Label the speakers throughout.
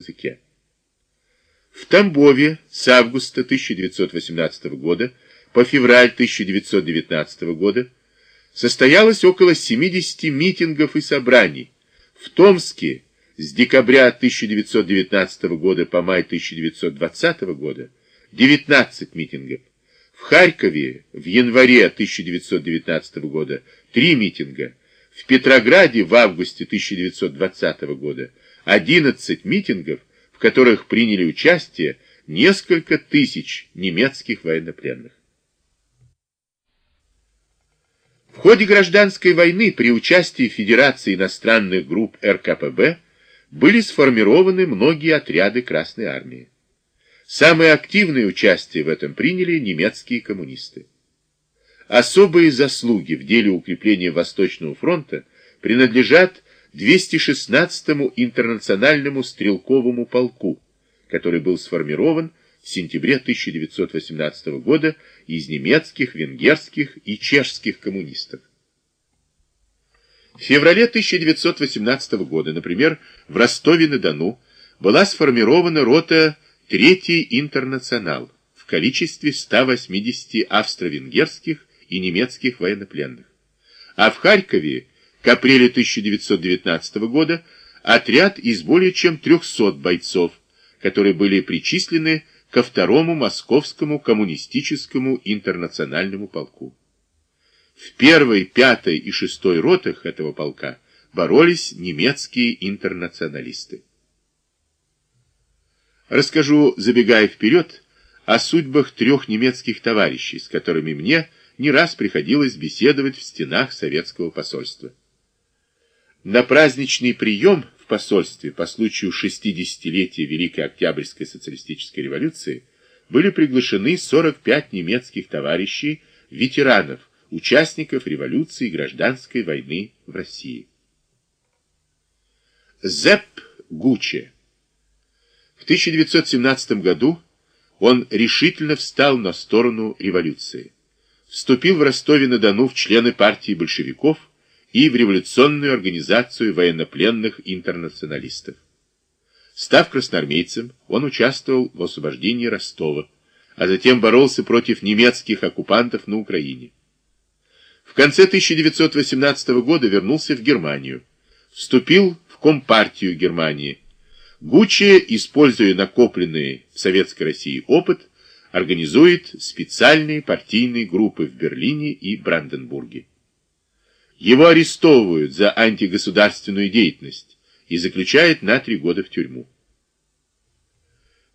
Speaker 1: языке. В Тамбове с августа 1918 года по февраль 1919 года состоялось около 70 митингов и собраний. В Томске с декабря 1919 года по май 1920 года 19 митингов. В Харькове в январе 1919 года 3 митинга. В Петрограде в августе 1920 года 11 митингов, в которых приняли участие несколько тысяч немецких военнопленных. В ходе гражданской войны при участии Федерации иностранных групп РКПБ были сформированы многие отряды Красной Армии. Самое активное участие в этом приняли немецкие коммунисты. Особые заслуги в деле укрепления Восточного фронта принадлежат 216-му интернациональному стрелковому полку, который был сформирован в сентябре 1918 года из немецких, венгерских и чешских коммунистов. В феврале 1918 года, например, в Ростове-на-Дону была сформирована рота «Третий интернационал» в количестве 180 австро-венгерских и немецких военнопленных. А в Харькове к апрелю 1919 года отряд из более чем 300 бойцов, которые были причислены ко второму московскому коммунистическому интернациональному полку. В первой, пятой и шестой ротах этого полка боролись немецкие интернационалисты. Расскажу, забегая вперед, о судьбах трех немецких товарищей, с которыми мне не раз приходилось беседовать в стенах советского посольства. На праздничный прием в посольстве по случаю 60-летия Великой Октябрьской социалистической революции были приглашены 45 немецких товарищей, ветеранов, участников революции и гражданской войны в России. Зепп Гуче В 1917 году он решительно встал на сторону революции. Вступил в Ростове-на-Дону в члены партии большевиков и в революционную организацию военнопленных интернационалистов. Став красноармейцем, он участвовал в освобождении Ростова, а затем боролся против немецких оккупантов на Украине. В конце 1918 года вернулся в Германию, вступил в Компартию Германии. Гуччи, используя накопленный в Советской России опыт, организует специальные партийные группы в Берлине и Бранденбурге. Его арестовывают за антигосударственную деятельность и заключают на три года в тюрьму.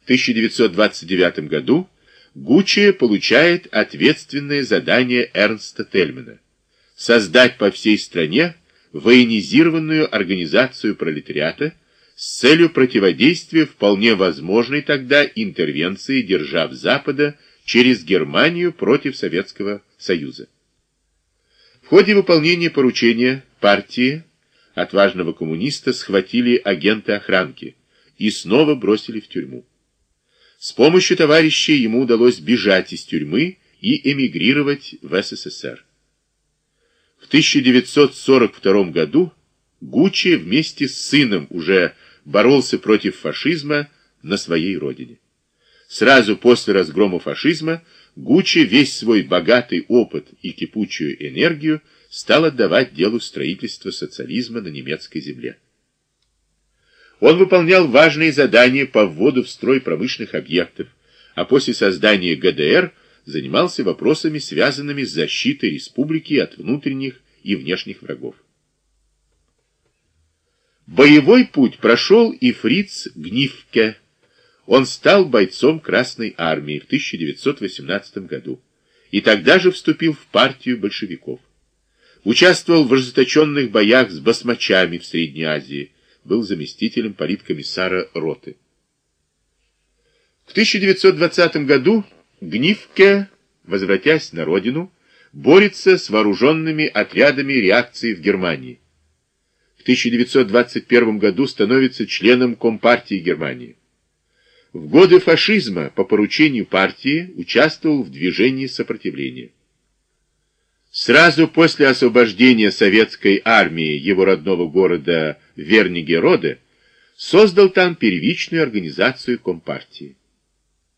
Speaker 1: В 1929 году Гуччи получает ответственное задание Эрнста Тельмана создать по всей стране военизированную организацию пролетариата с целью противодействия вполне возможной тогда интервенции держав Запада через Германию против Советского Союза. В ходе выполнения поручения партии отважного коммуниста схватили агенты охранки и снова бросили в тюрьму. С помощью товарищей ему удалось бежать из тюрьмы и эмигрировать в СССР. В 1942 году Гуччи вместе с сыном уже боролся против фашизма на своей родине. Сразу после разгрома фашизма Гуччи весь свой богатый опыт и кипучую энергию стал отдавать делу строительства социализма на немецкой земле. Он выполнял важные задания по вводу в строй промышленных объектов, а после создания ГДР занимался вопросами, связанными с защитой республики от внутренних и внешних врагов. Боевой путь прошел и фриц Гнифке, он стал бойцом Красной Армии в 1918 году и тогда же вступил в партию большевиков. Участвовал в ожесточенных боях с басмачами в Средней Азии, был заместителем политкомиссара роты. В 1920 году Гнифке, возвратясь на родину, борется с вооруженными отрядами реакции в Германии. В 1921 году становится членом Компартии Германии. В годы фашизма по поручению партии участвовал в движении сопротивления. Сразу после освобождения советской армии его родного города Вернигероде создал там первичную организацию Компартии.